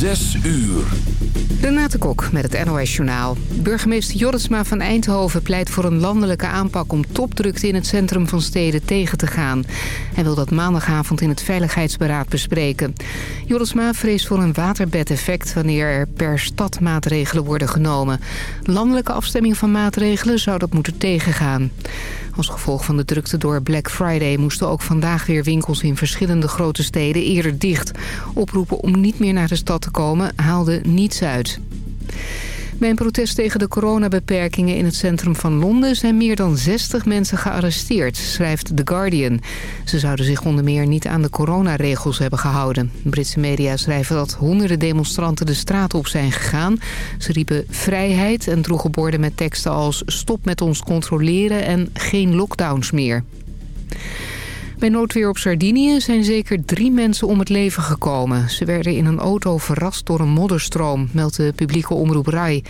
Zes uur. Renate Kok met het NOS Journaal. Burgemeester Jorritsma van Eindhoven pleit voor een landelijke aanpak... om topdrukte in het centrum van steden tegen te gaan. Hij wil dat maandagavond in het Veiligheidsberaad bespreken. Jorritsma vreest voor een waterbedeffect... wanneer er per stad maatregelen worden genomen. Landelijke afstemming van maatregelen zou dat moeten tegengaan. Als gevolg van de drukte door Black Friday moesten ook vandaag weer winkels in verschillende grote steden eerder dicht. Oproepen om niet meer naar de stad te komen haalde niets uit. Bij een protest tegen de coronabeperkingen in het centrum van Londen... zijn meer dan 60 mensen gearresteerd, schrijft The Guardian. Ze zouden zich onder meer niet aan de coronaregels hebben gehouden. Britse media schrijven dat honderden demonstranten de straat op zijn gegaan. Ze riepen vrijheid en droegen borden met teksten als... stop met ons controleren en geen lockdowns meer. Bij noodweer op Sardinië zijn zeker drie mensen om het leven gekomen. Ze werden in een auto verrast door een modderstroom, meldt de publieke omroep RAI.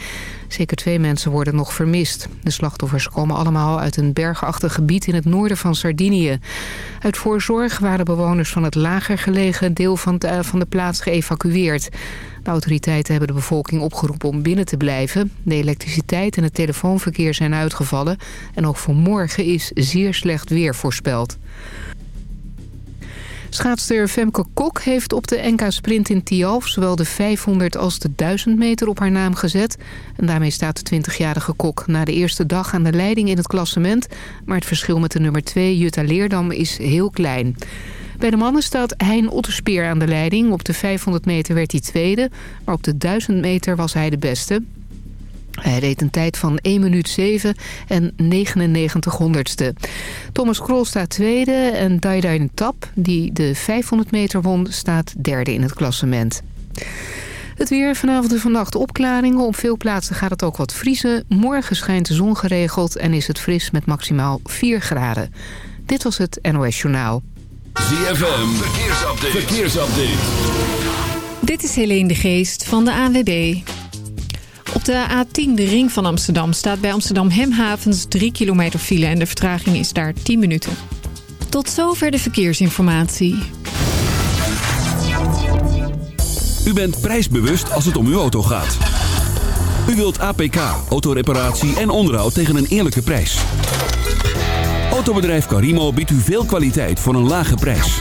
Zeker twee mensen worden nog vermist. De slachtoffers komen allemaal uit een bergachtig gebied in het noorden van Sardinië. Uit voorzorg waren bewoners van het lager gelegen deel van de, van de plaats geëvacueerd. De autoriteiten hebben de bevolking opgeroepen om binnen te blijven. De elektriciteit en het telefoonverkeer zijn uitgevallen. En ook voor morgen is zeer slecht weer voorspeld. Schaatster Femke Kok heeft op de NK Sprint in Tialf... zowel de 500 als de 1000 meter op haar naam gezet. En daarmee staat de 20-jarige Kok na de eerste dag aan de leiding in het klassement. Maar het verschil met de nummer 2, Jutta Leerdam, is heel klein. Bij de mannen staat Hein Otterspeer aan de leiding. Op de 500 meter werd hij tweede, maar op de 1000 meter was hij de beste. Hij reed een tijd van 1 minuut 7 en 99 honderdste. Thomas Krol staat tweede en Daidain Tap, die de 500 meter won, staat derde in het klassement. Het weer vanavond en vannacht opklaringen. Op veel plaatsen gaat het ook wat vriezen. Morgen schijnt de zon geregeld en is het fris met maximaal 4 graden. Dit was het NOS Journaal. ZFM, verkeersupdate. verkeersupdate. Dit is Helene de Geest van de ANWB. Op de A10, de ring van Amsterdam, staat bij Amsterdam Hemhavens 3 kilometer file... en de vertraging is daar 10 minuten. Tot zover de verkeersinformatie. U bent prijsbewust als het om uw auto gaat. U wilt APK, autoreparatie en onderhoud tegen een eerlijke prijs. Autobedrijf Carimo biedt u veel kwaliteit voor een lage prijs.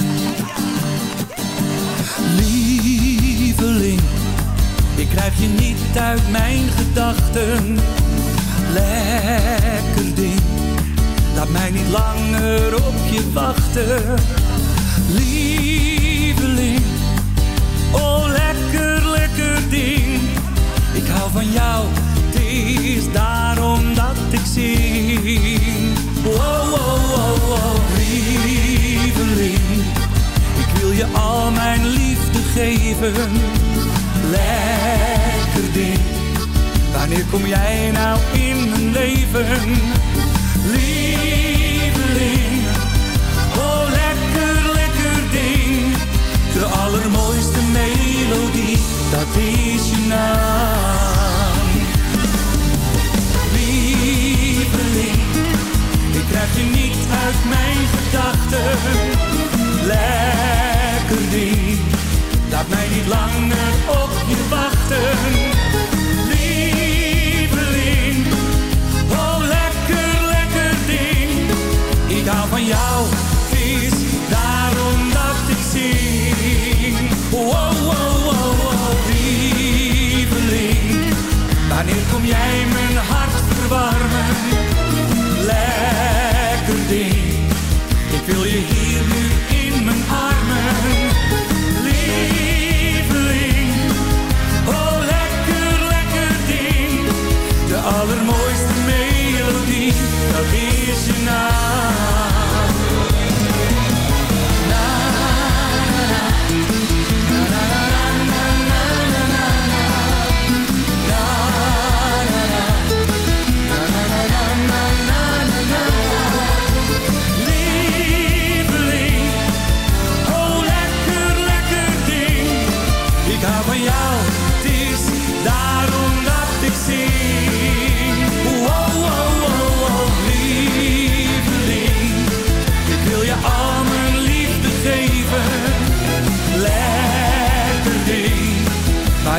Lieveling, ik krijg je niet uit mijn gedachten. Lekker ding, laat mij niet langer op je wachten. Lieveling, oh lekker, lekker ding. Ik hou van jou, het is daarom dat ik zing. Wow, wow, wow, wow, je al mijn liefde geven. Lekker ding. Wanneer kom jij nou in mijn leven? Lieveling. Oh, lekker, lekker ding. De allermooiste melodie, dat is je naam. Lieveling. Ik krijg je niet uit mijn gedachten. Lekker laat mij niet langer op je wachten. Lieveling, oh lekker, lekker ding. Ik hou van jou, het is daarom dat ik zing. Wow, wow, wow, wow, lieveling. Wanneer kom jij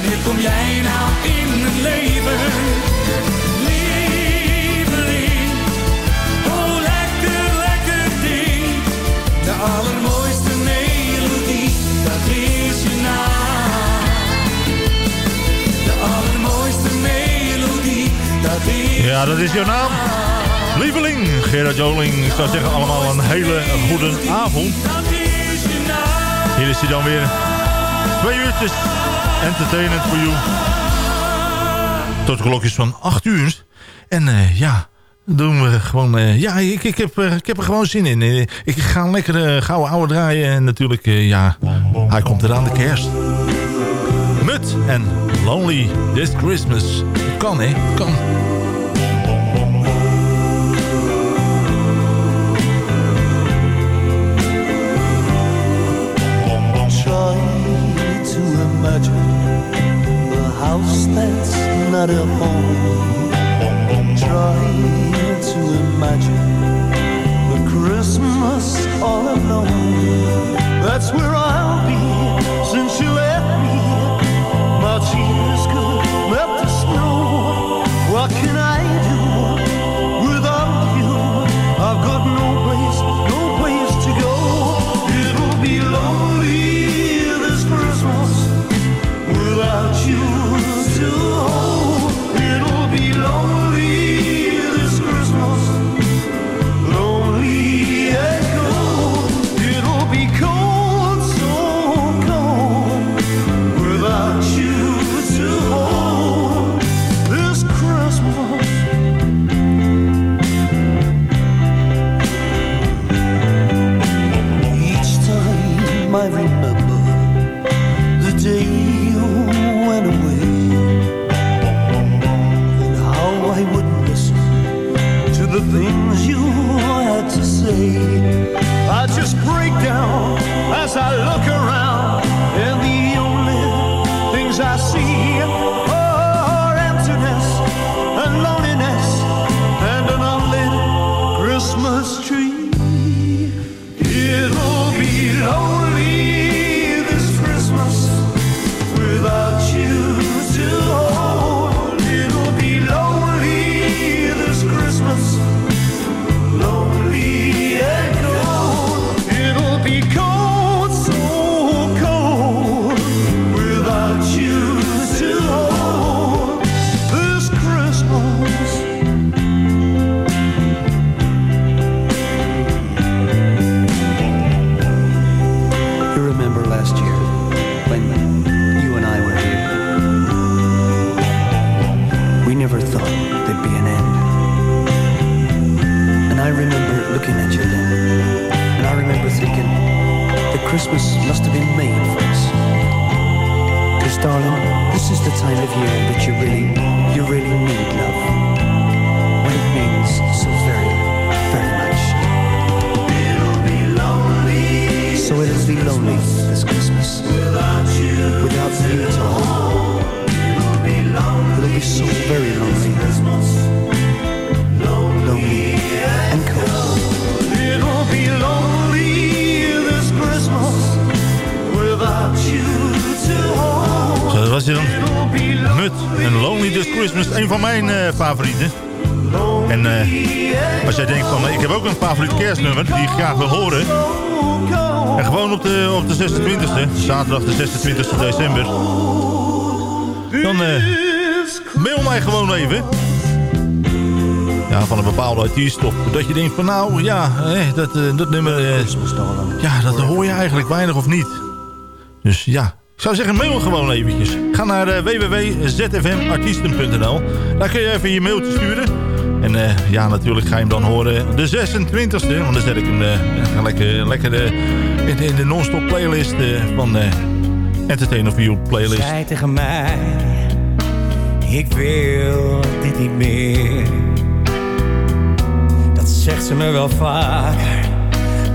Wanneer kom jij nou in mijn leven? Lieveling, oh lekker, lekker ding. De allermooiste melodie, dat is je naam. De allermooiste melodie, dat is Ja, dat is je naam. Lieveling, Gerard Joling. Ik zou zeggen allemaal een hele goede avond. Hier is hij dan weer. Twee uurtjes Entertainment for you. Tot de klokjes van 8 uur. En uh, ja, doen we gewoon... Uh, ja, ik, ik, heb, uh, ik heb er gewoon zin in. ik ga een lekkere gouden oude draaien. En natuurlijk, ja, hij komt eraan de kerst. Mut en Lonely This Christmas. Kan, hè? Kan. House that's not a home. Try to imagine the Christmas all alone. That's where I'll Op de, op de 26e, zaterdag de 26e december. Dan uh, mail mij gewoon even. Ja, van een bepaalde artiest. Of dat je denkt van nou, ja, eh, dat, dat nummer... ja, dat hoor je eigenlijk weinig of niet. Dus ja, ik zou zeggen, mail gewoon eventjes. Ga naar uh, www.zfmartiesten.nl. Daar kun je even je mailtje sturen. En ja, natuurlijk ga je hem dan horen de 26e. Want dan zet ik hem lekker, lekker in, de non-stop playlist van Entertainer View playlist. Zij tegen mij, ik wil dit niet meer. Dat zegt ze me wel vaker,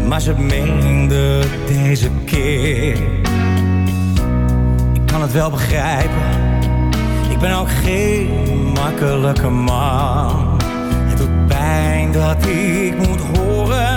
maar ze meende deze keer kan het wel begrijpen. Ik ben ook geen makkelijke man. Het doet pijn dat ik moet horen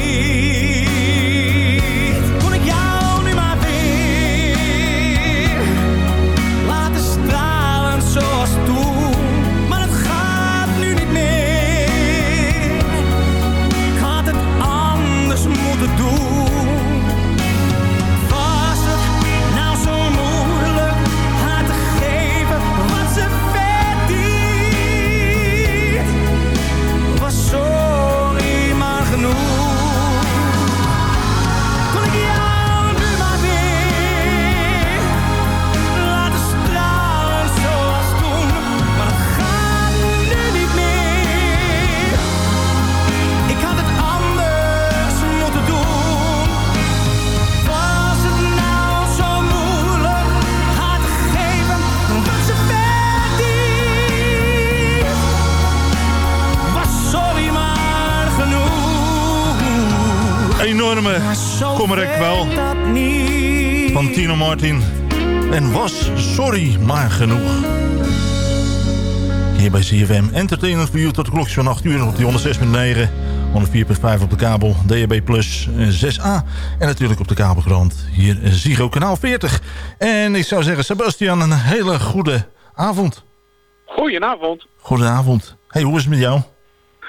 Enorme Maar zo kommer ik wel werkt dat niet. van Tino Martin. En was sorry maar genoeg. Hier bij CFM Entertainment voor u tot de klokjes van 8 uur op die 106.9. 104.5 op de kabel, DHB Plus 6A. En natuurlijk op de kabelgrond hier Zigo kanaal 40. En ik zou zeggen, Sebastian, een hele goede avond. Goedenavond. Goedenavond. Hey, hoe is het met jou?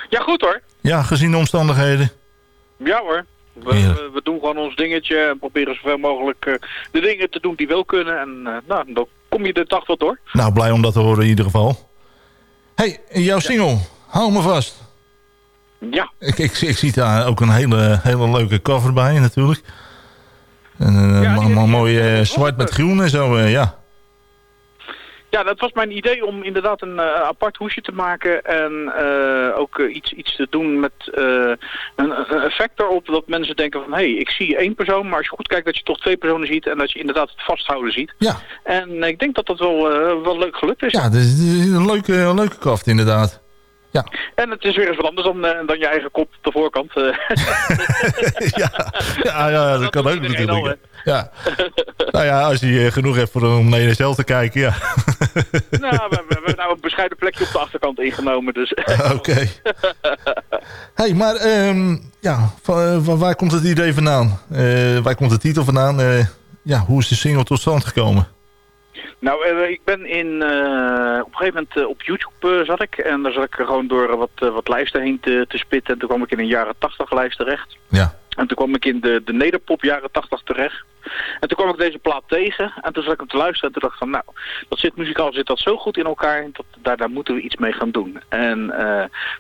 Ja, goed hoor. Ja, gezien de omstandigheden. Ja hoor. We, we, doen gewoon ons dingetje en proberen zoveel mogelijk eh, de dingen te doen die wel kunnen. En eh, nou, dan kom je de dag wel door. Nou, blij om dat te horen in ieder geval. Hey, jouw single. Hou me vast. Ja, Ik, ik, ik zie daar ook een hele, hele leuke cover bij natuurlijk. En een Ja, mo- die- mo- die- mooi eh, die- zwart met groen en zo, eh, ja. Ja, dat was mijn idee om inderdaad een eh, apart hoesje te maken. En eh, ook eh, iets, iets te doen met een, een effect erop dat mensen denken van... hé, hey, ik zie één persoon, maar als je goed kijkt dat je toch twee personen ziet... en dat je inderdaad het vasthouden ziet. Ja, En ik denk dat dat wel, wel leuk gelukt is. ja dat is, dat is een leuke, een leuke kaft inderdaad. Ja, En het is weer eens wat anders dan, eh, dan je eigen kop op de voorkant. eh. ja, ja, ja, dat kan doet ook natuurlijk. Ja. Nou ja, als je eh, genoeg hebt voor om naar jezelf te kijken, ja. nou, we, we hebben nou een bescheiden plekje op de achterkant ingenomen. Dus Oké. hey, maar ehm, ja, van, waar komt het idee vandaan? Waar komt de titel vandaan? Ja, hoe is de single tot stand gekomen? Nou, eh, ik ben in, eh, op een gegeven moment eh, op YouTube zat ik. En daar zat ik gewoon door wat, wat lijsten heen te, te spitten. En toen kwam ik in een jaren tachtig lijst terecht. Ja, En toen kwam ik in de, de nederpop jaren tachtig terecht. En toen kwam ik deze plaat tegen. En toen zat ik hem te luisteren. En toen dacht ik van, nou, dat zit muzikaal zit dat zo goed in elkaar. Dat, daar, daar moeten we iets mee gaan doen. En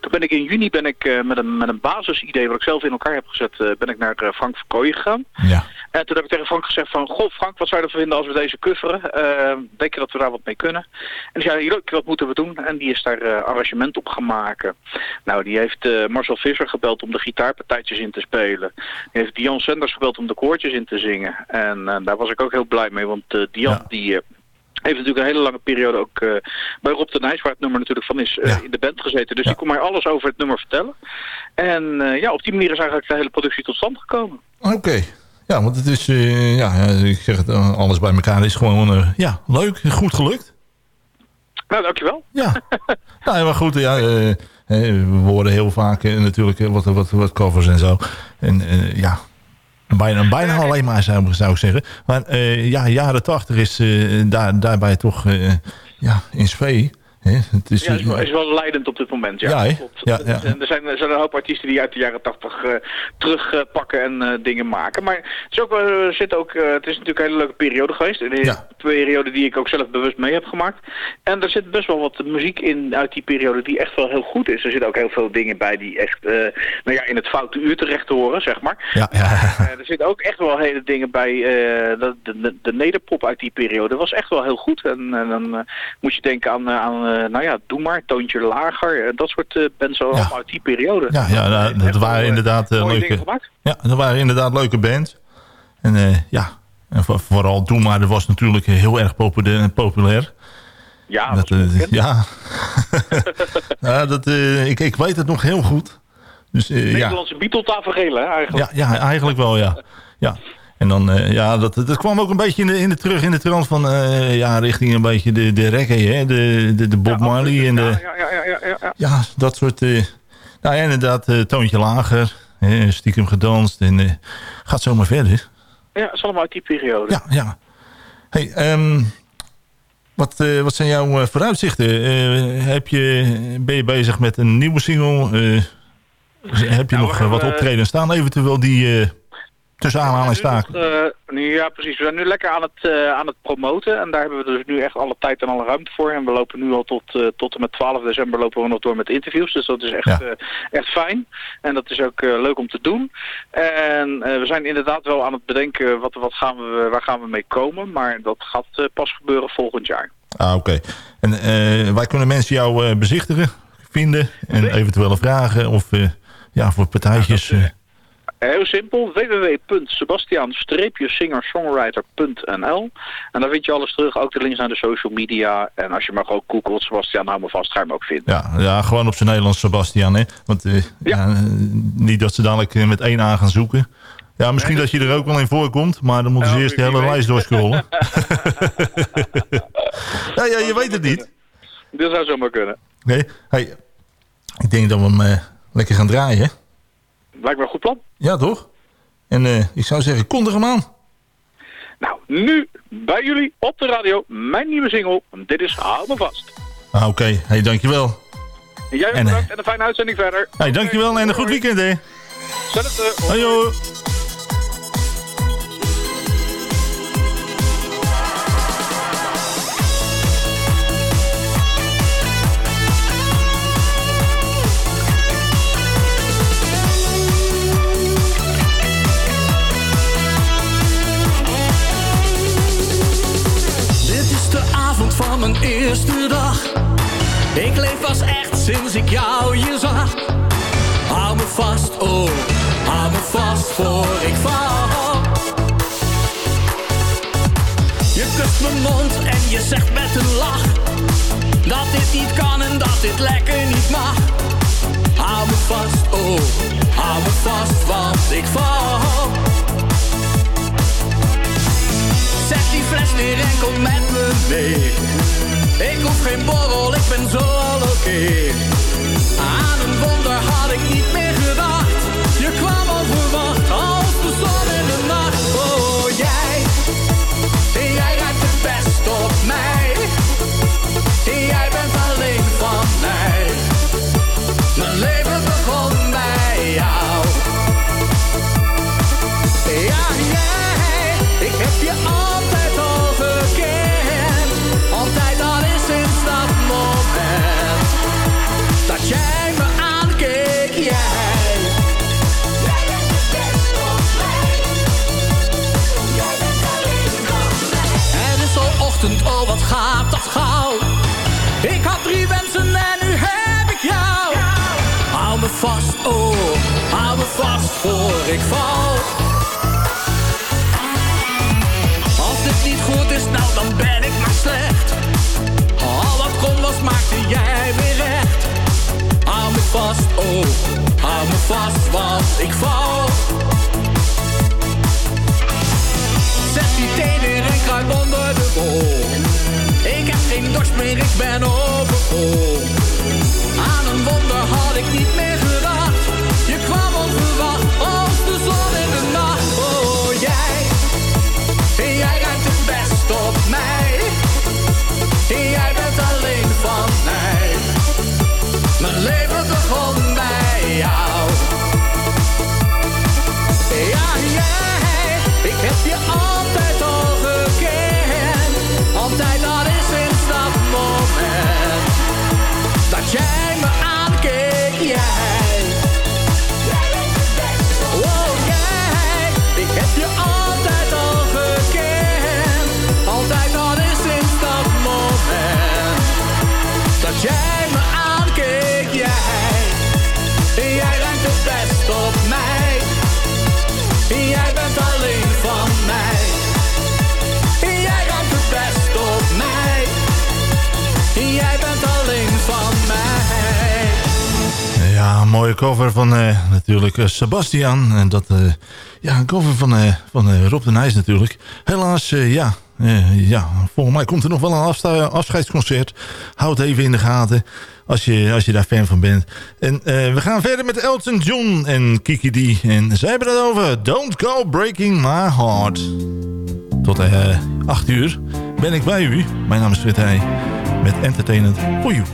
toen ben ik in juni ben ik, met, een, met een basisidee wat ik zelf in elkaar heb gezet... ben ik naar Frank Verkooyen gegaan. ja. En toen heb ik tegen Frank gezegd van... Goh Frank, wat zou je ervan vinden als we deze coveren? Eh, denk je dat we daar wat mee kunnen? En die zei, leuk, wat moeten we doen? En die is daar eh, arrangement op gaan maken. Nou, die heeft eh, Marcel Visser gebeld om de gitaarpartijtjes in te spelen. Die heeft Dion Sanders gebeld om de koortjes in te zingen. En eh, daar was ik ook heel blij mee, want eh, Dion Ja. die... eh, heeft natuurlijk een hele lange periode ook eh, bij Rob de Nijs, waar het nummer natuurlijk van is, eh, Ja. in de band gezeten. Dus Ja. die kon mij alles over het nummer vertellen. En eh, ja, op die manier is eigenlijk de hele productie tot stand gekomen. Oké. Ja, want het is, eh, ja, ik zeg het, eh, alles bij elkaar is gewoon, eh, ja, leuk, goed gelukt. Nou, dankjewel. Ja, nou, ja, maar goed, ja, eh, we horen heel vaak natuurlijk wat, wat, wat covers en zo. En ja, bijna, bijna alleen maar zou, zou ik zeggen. Maar ja, jaren tachtig is daar, daarbij toch, ja, in sfeer. Het is, Ja, is wel, is wel leidend op dit moment. Ja, Ja. En er, zijn, er zijn een hoop artiesten die uit de jaren tachtig terugpakken en eh, dingen maken. Maar het is, ook, zit ook, eh, het is natuurlijk een hele leuke periode geweest. Een Ja. periode die ik ook zelf bewust mee heb gemaakt. En er zit best wel wat muziek in uit die periode die echt wel heel goed is. Er zitten ook heel veel dingen bij die echt nou ja, in het foute uur terecht horen, zeg maar. ja, ja, er zitten ook echt wel hele dingen bij. de, de, de nederpop uit die periode was echt wel heel goed. En, en dan moet je denken aan, aan nou ja, Doe maar, Toontje Lager. eh, dat soort eh bands allemaal uit die periode. ja, ja nou, dat waren eh, inderdaad eh, leuke, ja, dat waren inderdaad leuke bands. En eh, ja, En vooral Doe Maar, dat was natuurlijk heel erg populair. populair. Ja, Dat, eh, ja. ja dat, eh, ik, ik weet het nog heel goed. Dus eh, ja. Nederlandse Beatle-tafereel, hè, eigenlijk. Ja, ja, eigenlijk wel, ja. ja. En dan, eh, ja, dat, dat kwam ook een beetje in de, in de terug in de trant van, eh, ja, richting een beetje de, de reggae, hè. De, de, de Bob Ja, Marley en de, Ja, ja, ja, ja, ja, dat soort, eh, nou ja, inderdaad, toontje lager, hè, stiekem gedanst en gaat zomaar verder. Ja, het is allemaal uit die periode. Ja, ja. Hey, ehm, wat, wat zijn jouw vooruitzichten? Heb je, ben je bezig met een nieuwe single? Heb je Nou, nog wat optreden staan? Eventueel die tussen aanhalingstekens. Nu nog, eh, nu, ja, precies. We zijn nu lekker aan het, eh, aan het promoten. En daar hebben we dus nu echt alle tijd en alle ruimte voor. En we lopen nu al tot, eh, tot en met 12 december lopen we nog door met interviews. Dus dat is echt, Ja. echt fijn. En dat is ook leuk om te doen. En we zijn inderdaad wel aan het bedenken wat, wat gaan we, waar gaan we mee komen. Maar dat gaat pas gebeuren volgend jaar. Ah, oké. En waar kunnen mensen jou bezichtigen, vinden en eventuele vragen of ja, voor partijtjes? Ja, Heel simpel, www.sebastian-singer-songwriter.nl En daar vind je alles terug, ook de links naar de social media. En als je maar ook googelt, Sebastian, hou me vast, ga je hem ook vinden. ja, ja, gewoon op zijn Nederlands Sebastian, hè? Want eh, ja. eh, niet dat ze dadelijk eh, met één A gaan zoeken. Ja, misschien dat je er ook wel in voorkomt, maar dan moeten ze Ja, eerst de hele lijst doorscrollen. ja, ja, je weet het niet. Dat zou zomaar kunnen. Nee, hey, ik denk dat we hem lekker gaan draaien, me een goed plan. Ja, toch? En eh, ik zou zeggen, kondig hem aan. Nou, nu bij jullie op de radio, mijn nieuwe single. Dit is Hou me vast. Ah, Oké, hey, dankjewel. En jij ook En, bedankt eh, en een fijne uitzending verder. Hey, dankjewel en een goed weekend, hè? Hetzelfde. Hoi, mijn eerste dag. Ik leef pas echt sinds ik jou hier zag. Hou me vast, oh, hou me vast voor ik val. Je kust mijn mond en je zegt met een lach dat dit niet kan en dat dit lekker niet mag. Hou me vast, oh, hou me vast, want ik val. Die kom met me mee. Ik hoef geen borrel, ik ben zo al oké. Voor ik val. Als dit niet goed is, nou dan ben ik maar slecht. Al wat kon was, maakte jij weer recht. Hou me vast, oh, hou me vast, want ik val. Zet die tenen en kruip onder de bol. Ik heb geen dorst meer, ik ben overvol. Aan een wonder had ik niet meer gedacht. Je kwam onverwacht als de zon in de nacht. Oh, jij, jij ruikt het best op mij. Jij bent alleen van mij. Mijn leven begon bij jou. Mooie cover van uh, natuurlijk uh, Sebastian. En dat, uh, ja, een cover van, van Rob de Nijs natuurlijk. Helaas, ja, ja, volgens mij komt er nog wel een afscheidsconcert. Houd even in de gaten als je, als je daar fan van bent. En we gaan verder met Elton John en Kiki D. En zij hebben het over Don't Go Breaking My Heart. Tot 8 uur ben ik bij u. Mijn naam is Frit Heij met Entertainment for You.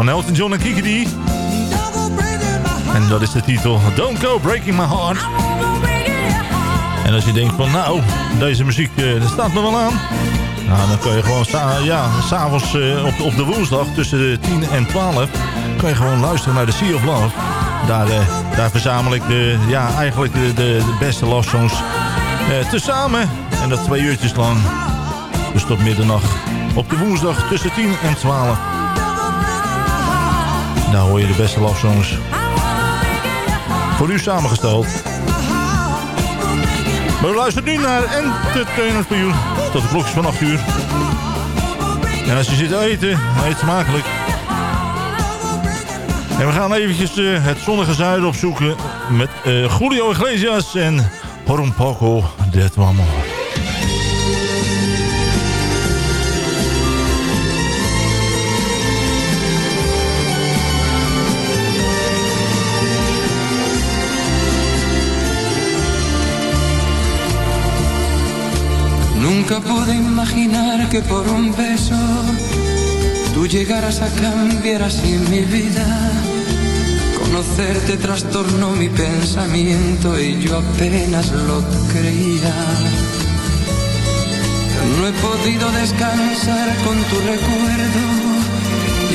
Van Elton John en Kiki En dat is de titel Don't Go Breaking My Heart. En als je denkt van nou, deze muziek uh, staat me wel aan. Nou, dan kun je gewoon ja, s'avonds uh, op, op de woensdag tussen 10 en 12... kan je gewoon luisteren naar de Sea of Love. Daar, uh, daar verzamel ik de, ja, eigenlijk de, de, beste love songs uh, tezamen. En dat twee uurtjes lang. Dus tot middernacht op de woensdag tussen 10 en 12. Daar hoor je de beste love songs. Voor u samengesteld. We luisteren nu naar You. Tot de klokjes van 8 uur. En als je zit te eten, eet smakelijk. En we gaan eventjes uh, het zonnige zuiden opzoeken met uh, Julio Iglesias en Horum Poco de Tuamo. Nunca pude imaginar que por un beso tú llegaras a cambiar así mi vida. Conocerte trastornó mi pensamiento y yo apenas lo creía. No he podido descansar con tu recuerdo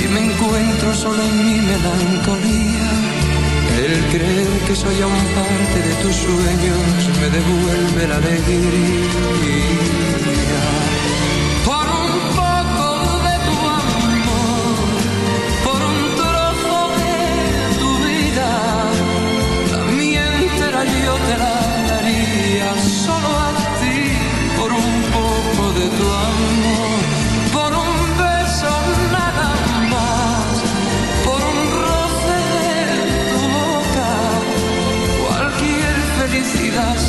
y me encuentro solo en mi melancolía. El creer que soy aún parte de tus sueños me devuelve la alegría.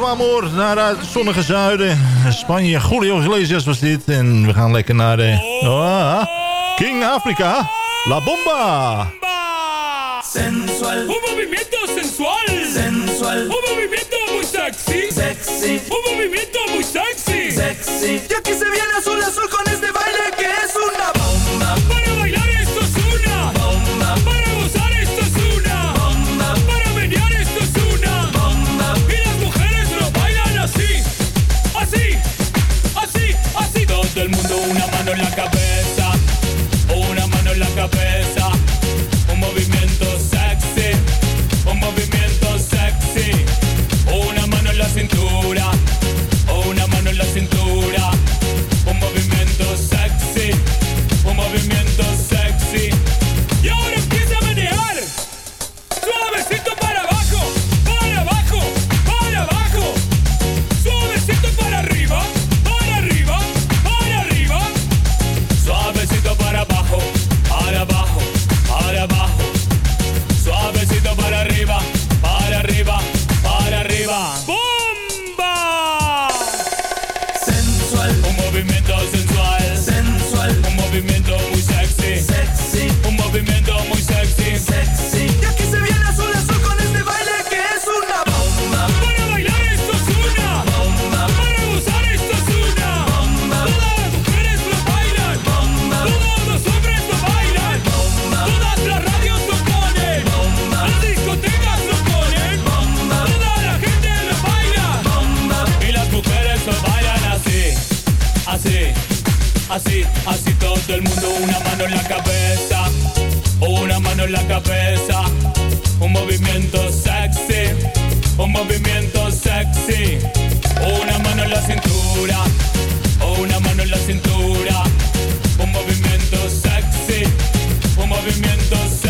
tu amor naar het zonnige zuiden. Spanje, Julio Iglesias was dit. En we gaan lekker naar de... Ah, King Africa. La Bomba. Sensual. Un movimiento sensual. Sensual. Un movimiento muy sexy. Sexy. Un movimiento muy sexy. Sexy. Y aquí se viene azul azul con el mundo, una mano en la cabeza, una mano en la cabeza, un movimiento sexy, un movimiento sexy, una mano en la cintura, una mano en la cintura, un movimiento sexy, un movimiento sexy,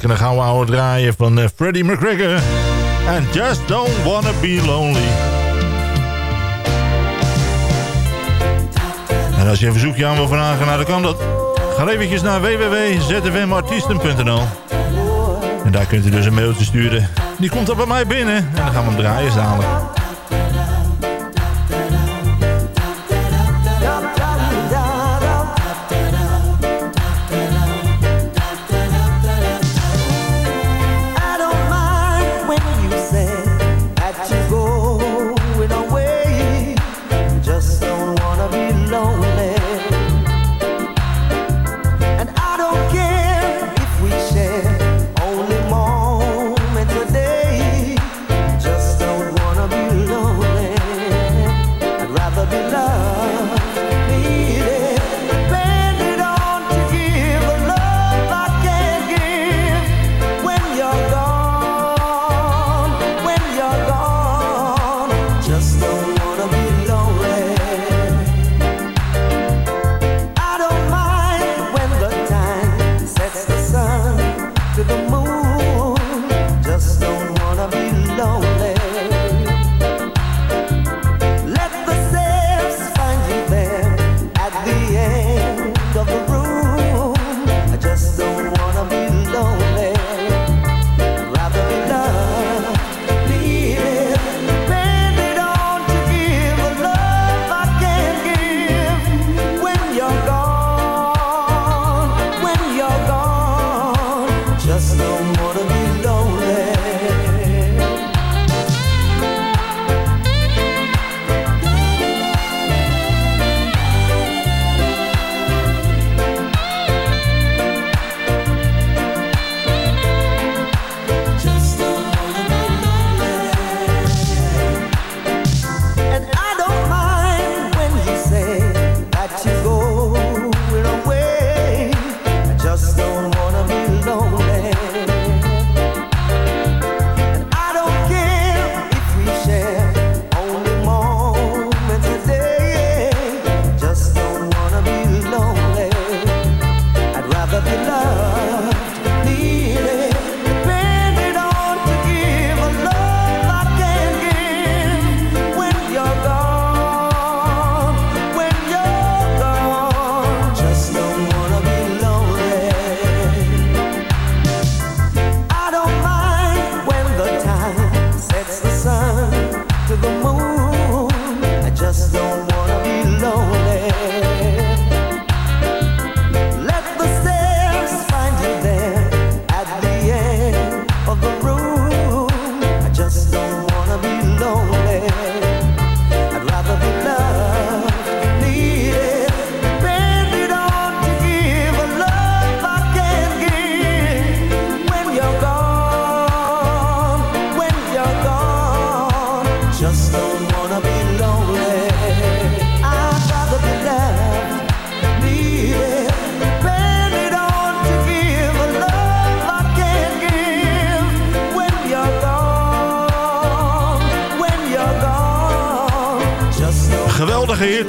lekker een we houden draaien van uh, Freddie McGregor. And just don't wanna be lonely. En als je een verzoekje aan wil vragen, nou, dan kan dat. Ga eventjes naar www.zfmartiesten.nl En daar kunt u dus een mailtje sturen. Die komt dan bij mij binnen en dan gaan we hem draaien dadelijk.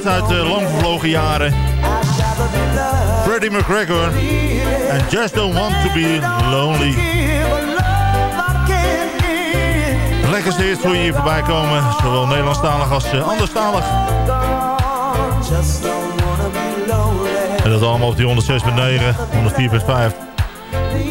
Uit de lang vervlogen jaren. Freddie McGregor. And Just Don't Want To Be Lonely. Lekkerste hits voor je hier voorbij komen. Zowel Nederlandstalig als uh, anderstalig. En dat allemaal op die 106.9, 104.5.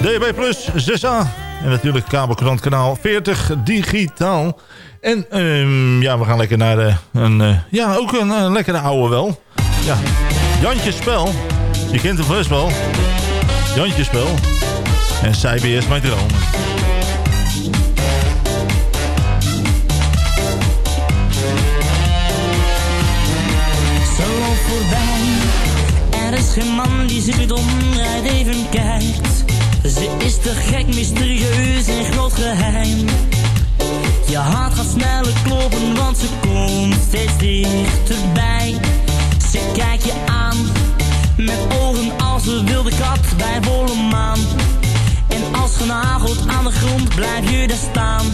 DB Plus 6A. En natuurlijk kabelkrant kanaal 40 digitaal. En um, ja, we gaan lekker naar de, een, uh, ja, ook een uh, lekkere oude wel. Ja, Jantje Spel. Je kent hem vast wel. Jantje Spel. En zij beheerst mijn dromen. Zo voorbij. Er is geen man die niet omrijdt even kijkt. Ze is te gek, mysterieus en groot geheim. Je hart gaat sneller kloppen, want ze komt steeds dichterbij. Ze kijkt je aan, met ogen als een wilde kat bij volle maan. En als genageld aan de grond blijf je daar staan.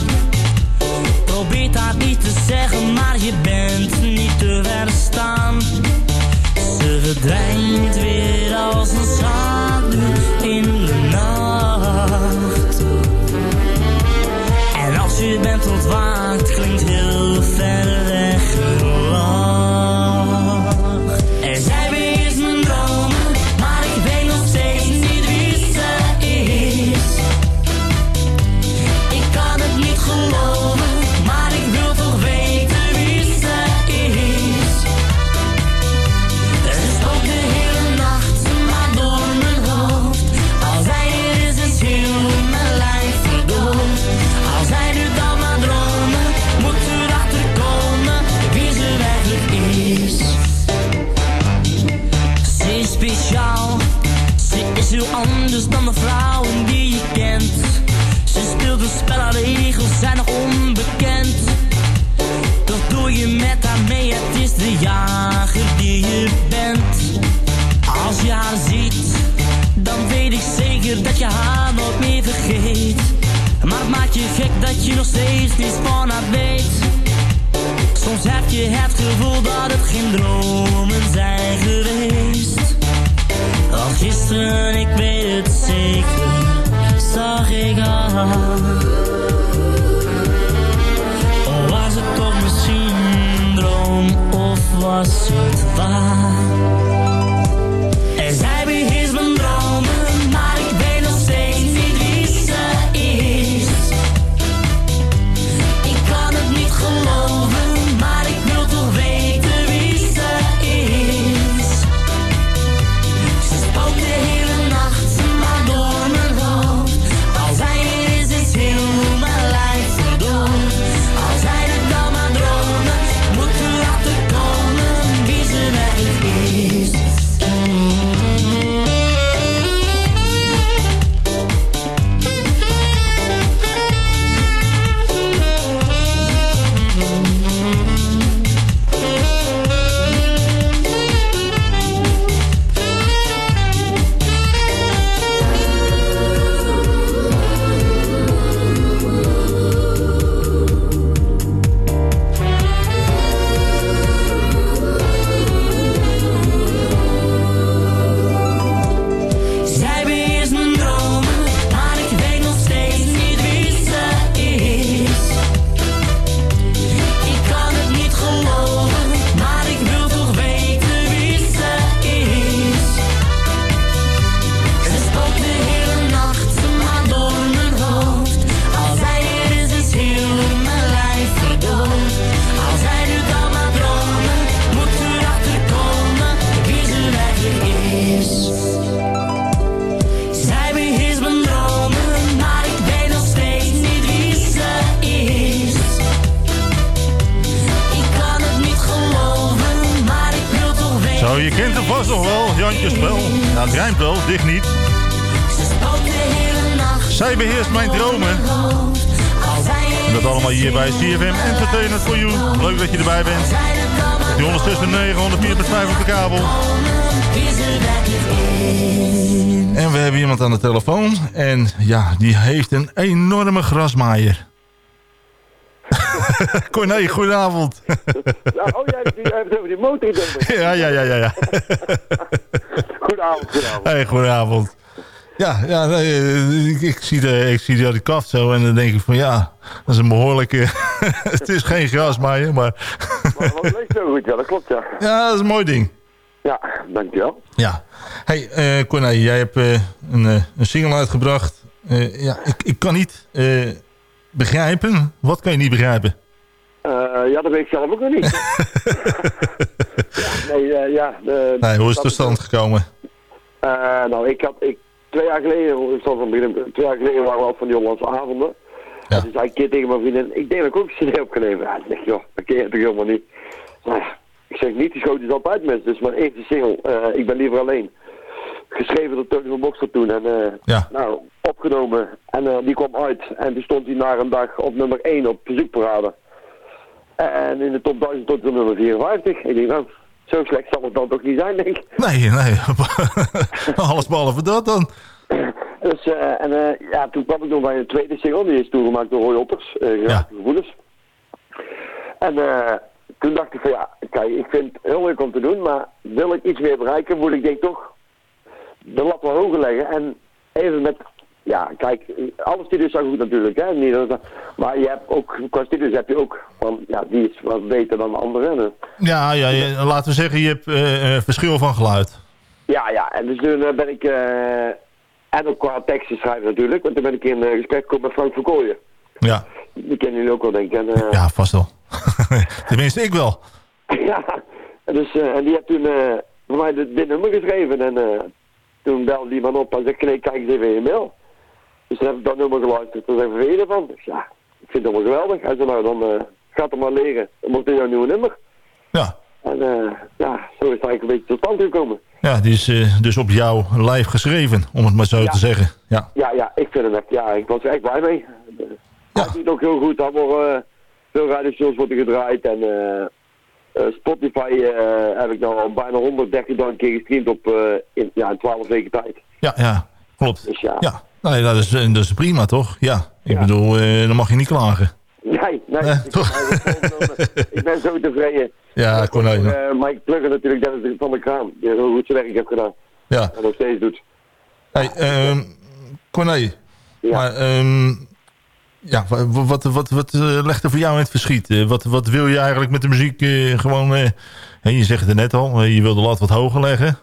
Probeert haar niet te zeggen, maar je bent niet te verstaan. Ze verdwijnt weer als een schaduw in de nacht. Je bent ontwaakt, klinkt heel ver weg dat je haar nooit meer vergeet. Maar het maakt je gek dat je nog steeds niets van haar weet. Soms heb je het gevoel dat het geen dromen zijn geweest. Al gisteren, ik weet het zeker, zag ik haar. Oh, was het toch misschien een droom of was het waar? Spel. Nou, het rijmt wel, dicht niet. Zij beheerst mijn dromen. Dat allemaal hier bij CFM Entertainment for You. Leuk dat je erbij bent. Die 106.9, 104.5 op de kabel. En we hebben iemand aan de telefoon. En ja, die heeft een enorme grasmaaier. Corné, goedenavond. Oh, jij hebt, over die motor in ja, ja, ja, ja. ja. Goedenavond, goedenavond. Hey, goedenavond. Ja, ja nee, eh, ik, ik zie de, ik zie die kaft zo en dan denk ik van ja, dat is een behoorlijke... het is geen grasmaaier, maar... Maar wat leuk zo goed, ja, dat klopt, ja. ja, dat is een mooi ding. Ja, dankjewel. Ja. Hey, Corné, jij hebt eh, een, een single uitgebracht. Ja, ik, ik kan niet begrijpen. Wat kan je niet begrijpen? Eh, ja, dat weet ik zelf ook nog niet. ja, nee, eh, ja. de- Nee, hoe is het tot stand gekomen? Eh, nou, ik had, ik, twee jaar geleden, ik zal van beginnen, twee jaar geleden waren we al van die Hollandse avonden. Ja. En toen zei ik een keer tegen mijn vriendin, ik denk dat ik ook een cd op kan nemen. Ja, ik zeg, joh, dat ken je toch helemaal niet. Nou ja, ik zeg niet, die schoot is al uit mensen. Dus mijn eerste single, Ik ben liever alleen. Geschreven door Tony van Boxer toen en Ja. nou, opgenomen. En die kwam uit en toen stond hij na een dag op nummer 1 op verzoekparade. En in de top 1000 stond hij op nummer 54. Ik denk, nou, zo slecht zal het dan toch niet zijn, denk ik. Nee, nee. Alles behalve dat dan. Dus, eh, en eh, ja, toen kwam ik nog bij een tweede single, die is toegemaakt door Roy Otters, uh, Geraakte Gevoelens. En eh, toen dacht ik van ja, kijk, ik vind het heel leuk om te doen, maar wil ik iets meer bereiken, moet ik denk toch de lat wel hoger leggen. En even met, ja, kijk, alle studios zijn goed natuurlijk, hè, niet, dat- maar je hebt ook, qua studios heb je ook, van, ja, die is wat beter dan de andere. Eh, Ja, ja, je- laten we zeggen, je hebt eh, eh, verschil van geluid. Ja, ja, en dus toen eh, ben ik, en ook qua teksten schrijven natuurlijk, want toen ben ik in eh, gesprek gekomen met Frank Verkooyen. Ja, Die kennen jullie ook wel, denk ik. En, ja vast wel. Tenminste, ik wel. ja, en dus, en die heeft toen voor mij dit, dit nummer geschreven. En toen belde die man op en zei, kijk eens even in je mail. Dus toen heb ik dat nummer geluisterd. Toen zei? Ik zei, ja, ik vind het allemaal geweldig. Hij zei, nou, dan eh, gaat het maar leren. Dan wordt dit jouw nieuwe nummer. Ja. En eh, ja, zo is het eigenlijk een beetje tot stand gekomen. Ja, die is eh, dus op jouw lijf geschreven, om het maar zo te zeggen. Ja. Ja, ja, ik vind hem echt, ja, ik was er echt blij mee. Hij doet ook heel goed, allemaal eh, veel radioshows worden gedraaid en Spotify heb ik nou al bijna 130.000 keer gestreamd op in, ja, in 12 weken tijd. Ja, ja, klopt. Dus ja, Ja, nee, dat, is, eh, dat is prima toch? Ja, ik bedoel, eh, dan mag je niet klagen. nee, nee, Eh, ik, ik ben zo tevreden. Ja, Corné. Eh Mike Plugger natuurlijk, Dennis van de Kraan, die heel goed zijn werk heeft gedaan Ja. en nog steeds doet. Hey, ehm Corné, maar ehm, ja, wa- wa- wat, wat, wat legt er voor jou in het verschiet? Wat, wat wil je eigenlijk met de muziek gewoon... hè, je zegt het er net al, je wil de lat wat hoger leggen.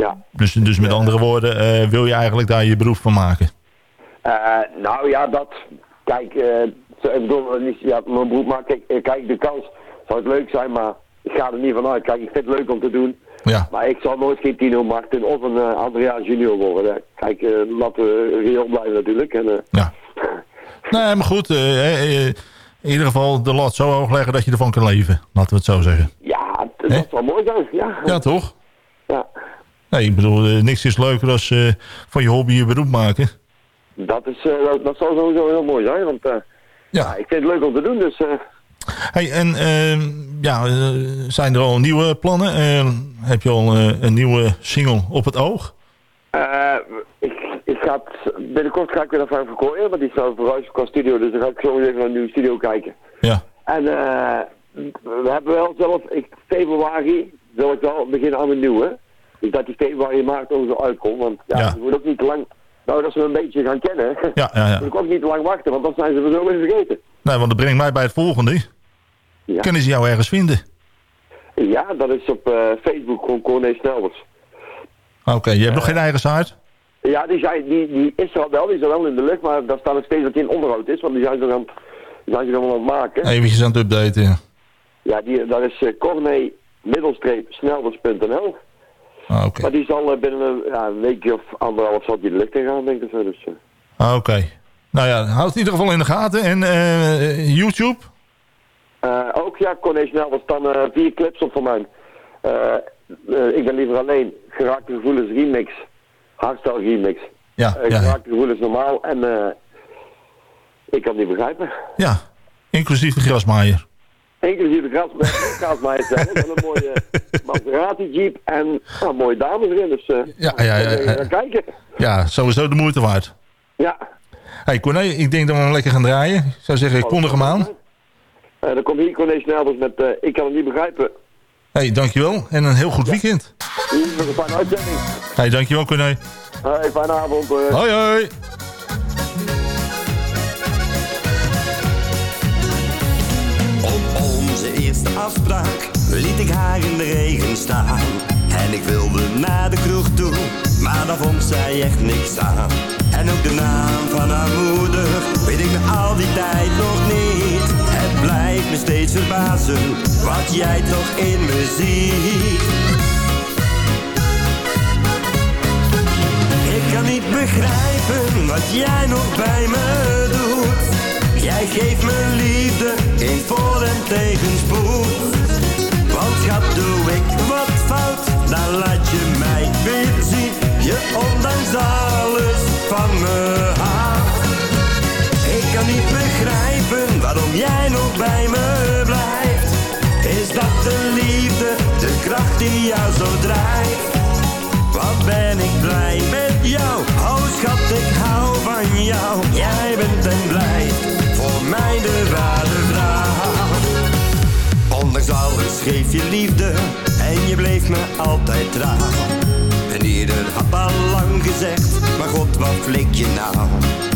Ja. Dus, dus met andere woorden, eh, wil je eigenlijk daar je beroep van maken? Eh, nou ja, dat. Kijk, eh, ik bedoel, niet, ja, mijn maakt, kijk, kijk, de kans zou het leuk zijn, maar ik ga er niet van uit. Kijk, ik vind het leuk om te doen. Ja. Maar ik zal nooit geen Tino Martin of een Adriaan Junior worden. hè. Kijk, laten we reëel blijven natuurlijk. En, Ja. Nee, maar goed, in ieder geval de lat zo hoog leggen dat je ervan kan leven. Laten we het zo zeggen. ja, dat zal mooi zijn. Ja, Ja, toch? Ja. Nee, ik bedoel, eh, niks is leuker dan eh, van je hobby je beroep maken. dat, is, eh, dat, dat zal sowieso heel mooi zijn. Want eh, Ja. ik vind het leuk om te doen. Dus Hey, en ja, zijn er al nieuwe plannen? Heb je al een nieuwe single op het oog? ik, ik ga het, binnenkort ga ik weer naar Frank Verkooyen. Want die staat verhuisd qua studio. Dus dan ga ik zo even naar een nieuwe studio kijken. Ja. En eh, we hebben wel zelf, ik, februari wil ik wel beginnen aan een nieuwe. Dus dat die februari maart ook zo uitkomt. Want ja, Ja. je moet ook niet te lang, nou dat ze een beetje gaan kennen. Ja, ja, ja. moet ik ook niet te lang wachten, want dan zijn ze zo weer vergeten. Nee, want dat brengt mij bij het volgende. Ja. Kunnen ze jou ergens vinden? Ja, dat is op eh, Facebook gewoon Corné Snelders. Oké, je hebt nog geen eigen site? Ja, die, zijn, die, die is er al wel, die is er wel in de lucht, maar daar staat nog steeds dat die in onderhoud is, want die zijn ze die zijn ze nog aan het maken. Eventjes aan het updaten. ja. Ja, die, dat is uh, Corné snelders.nl. Ah, Oké. Maar die zal eh, binnen een, ja, een weekje of anderhalf zal die de lucht in gaan, denk ik. Zo, dus, eh. Ah, Oké. Nou ja, houd het in ieder geval in de gaten. En eh, YouTube? Ook ja, Corné Snelders staan eh, vier clips op van mij. Ik ben liever alleen. Geraakte gevoelens remix. Hardstyle remix. Ja, ja. Geraakte gevoelens normaal. En ik kan het niet begrijpen. Ja, inclusief de grasmaaier. Inclusief de zelf. En een mooie Maserati Jeep. En nou, mooie dames erin. Dus eh Ja, ja, ja, ja. kijken. Ja, sowieso de moeite waard. Ja. Hey Corné, ik denk dat we hem lekker gaan draaien. Ik zou zeggen, ik kondig hem aan. Eh, dan komt hier Corné Snelders met eh, Ik kan het niet begrijpen. hey, dankjewel. En een heel goed weekend. Hier is een fijne uitzending. hey, dankjewel Corné. Hey, fijne avond. Hoi, hoi. Onze eerste afspraak liet ik haar in de regen staan. En ik wilde naar de kroeg toe, maar daar vond zij echt niks aan. En ook de naam van haar moeder weet ik na al die tijd nog niet. Het blijft me steeds verbazen, wat jij toch in me ziet. Ik kan niet begrijpen wat jij nog bij me doet. Jij geeft me liefde in voor- en tegenspoed. Want schat, doe ik wat fout, dan laat je mij weer zien. Je ondanks alles van me houdt. Ik kan niet begrijpen waarom jij nog bij me blijft. Is dat de liefde, de kracht die jou zo drijft? Wat ben ik blij met jou, oh schat, ik hou van jou. Jij bent en voor mij de ware vrouw. Ondanks alles geef je liefde en je bleef me altijd trouw. En ieder had al lang gezegd, maar god wat flik je nou?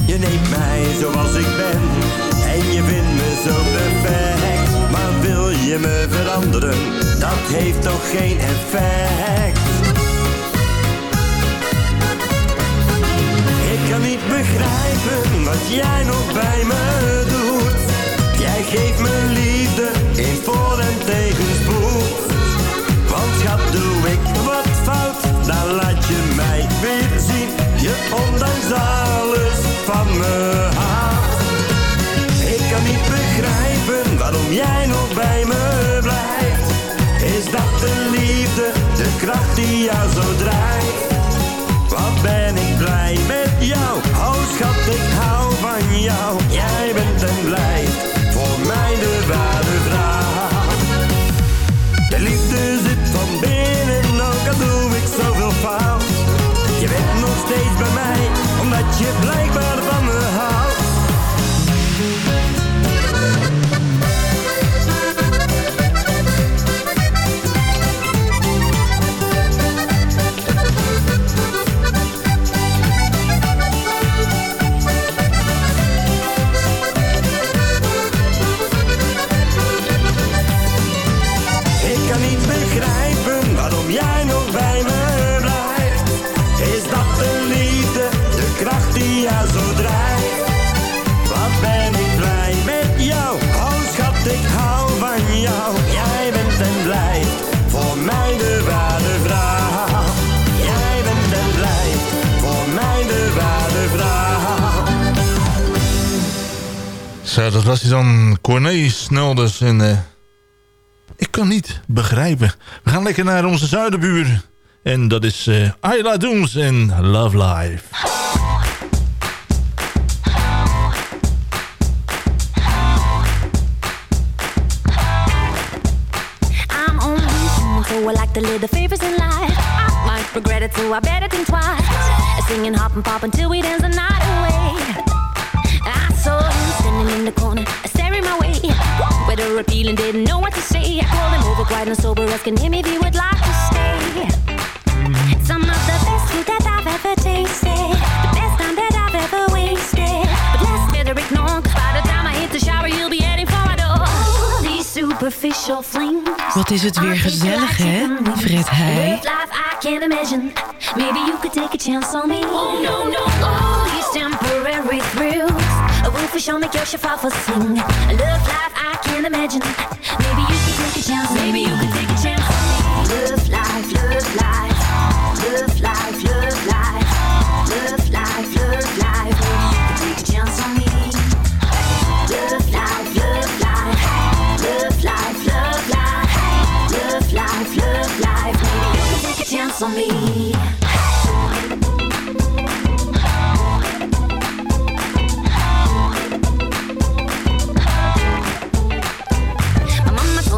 Je neemt mij zoals ik ben en je vindt me zo perfect. Maar wil je me veranderen, dat heeft toch geen effect. Kan niet begrijpen wat jij nog bij me doet. Jij geeft me liefde in voor- en tegenspoed. Want schat, doe ik wat fout, dan laat je mij weer zien. Je ondanks Zo, dat was hij dan. Corné Snelders en... eh, ik kan niet begrijpen. We gaan lekker naar onze zuidenbuur. En dat is eh Ayla Doens en Love Life. I like the favors in life. I might regret it, so I better think twice. Singing, hop and pop until we dance the night in the corner, staring my way. Weather appealing, didn't know what to say. I called him over, quiet and sober, asking him if he would like to stay. Some of the best food that I've ever tasted, the best time that I've ever wasted. But let's better ignore, by the time I hit the shower, he'll be heading for my door. These superficial flings. Wat is het weer gezellig, hè? Fred Heij. Live life I can't imagine. Maybe you could take a chance on me. Oh no no thrills. Will show make your shafal for. A love life I can't imagine. Maybe you could take a chance. Maybe you could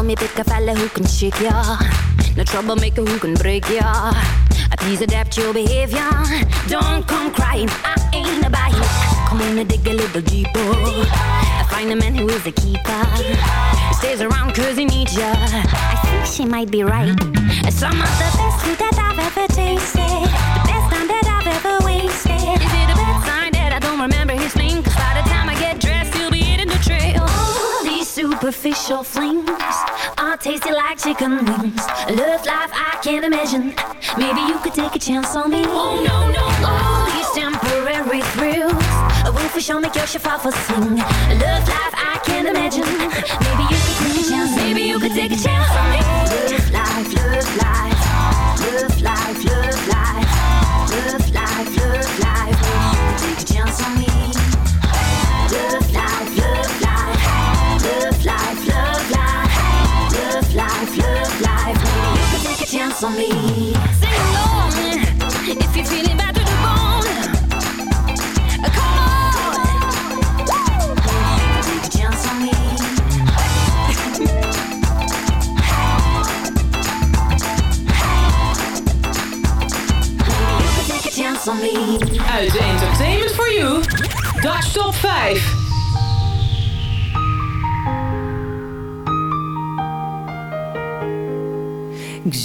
me pick a fella who can shake ya. No troublemaker who can break ya. Please adapt your behavior. Don't come crying. I ain't a buying. Come on and dig a little deeper. I find a man who is a keeper. Stays around cause he needs ya. I think she might be right. Some of the best food that I've ever tasted. Superficial flings are tasty like chicken wings. A love life I can't imagine. Maybe you could take a chance on me. Oh no, no, all these temporary thrills. A wolfish on the couch, a fall for sing. A love life I can't imagine. Maybe you could take a chance. Maybe you could take a chance on me. Take a chance on me.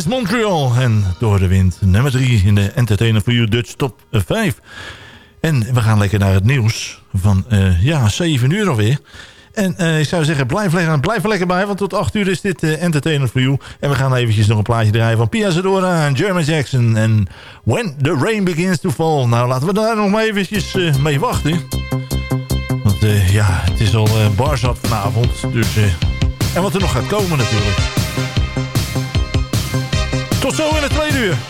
Miss Montreal en Door de Wind. Nummer 3 in de Entertainer for You Dutch Top 5. En we gaan lekker naar het nieuws van eh, ja, 7 uur alweer. En eh, ik zou zeggen, blijf, lekker, blijf er lekker bij, want tot 8 uur is dit eh, Entertainer for You. En we gaan eventjes nog een plaatje draaien van Pia Zadora en Jeremy Jackson. En When the Rain Begins to Fall. Nou, laten we daar nog maar eventjes mee wachten. Want ja, het is al barzat vanavond. Dus, en wat er nog gaat komen natuurlijk. Tot zo in het tweede uur.